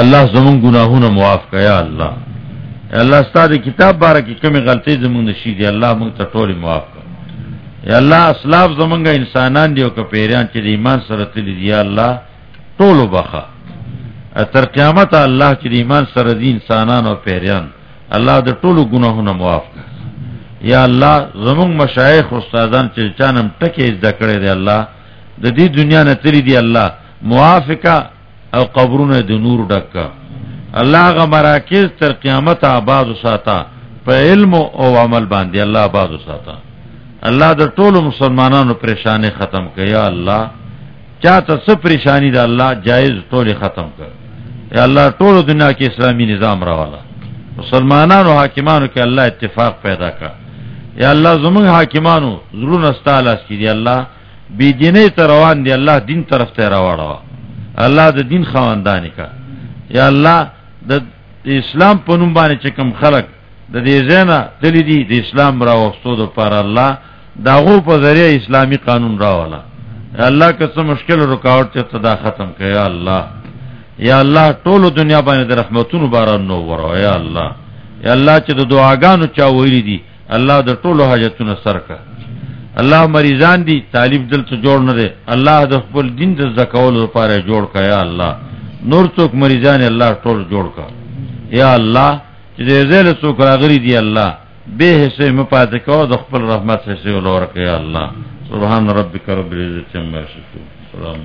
اللہ زمون گناہونا معاف کا یا اللہ اللہ استاد کتاب بارہ کی کمی غلطی زمون نشی دی اللہ منگ تا طولی معاف کا یا اللہ، اسلاف زمونگا انسانان دیو کا پیریان چی دی ایمان سرطلی دی، یا اللہ طولو بخا۔ تر قیامت اللہ چی ایمان سر دی انسانان و پیریان، اللہ دا طولو گناہونا معاف کا یا اللہ، زمونگ مشایخ استادان چی چانم ٹکی از دکڑے دی اللہ۔ دا دی دنیا نتری دی، اللہ۔ موافقہ او قبرون د نور ڈکا اللہ غ مراکز تر قیامت آباد ساتا په علم او عمل باندې اللہ آباد ساتا اللہ د ټول مسلمانانو پریشانی ختم کړه. یا الله چاته څه پریشانی ده؟ الله جایز ټول ختم کړه. یا الله ټول دنیا کې اسلامی نظام راواله. مسلمانانو، حاکمانو کې الله اتفاق پیدا کړه. یا الله زمون حاکمانو زړه نستاله کی الله بی دینه تر روان دی الله دین طرف ته راوړا اللہ د دین خواندانی کا. یا اللہ د اسلام پنوم باندې چکم خلق. د دې زینا دلی دی د اسلام را وستو د پر الله داغو په ذریعہ اسلامی قانون را والا اللہ که څه مشکل رکاوټ ته تدا ختم کړه یا الله یا الله ټول دنیا باندې د رحمتونو باران نو ورو یا الله یا الله چې د دعاګانو چا ویری دي الله د ټولو حاجتونو سر کا. اللہ مریضان دی طالب دل تو جوڑ نہ دے۔ اللہ دخل دین د زکول پارے جوڑ کا، یا اللہ۔ نور چوک مریضان اللہ ٹول جوڑ کا۔ یا اللہ دے ذیل چوک راغری دی اللہ۔ بے حصے مپات کو دخل رحمت سے سے یا اللہ۔ سبحان ربک رب العزت عما یصفون سلام۔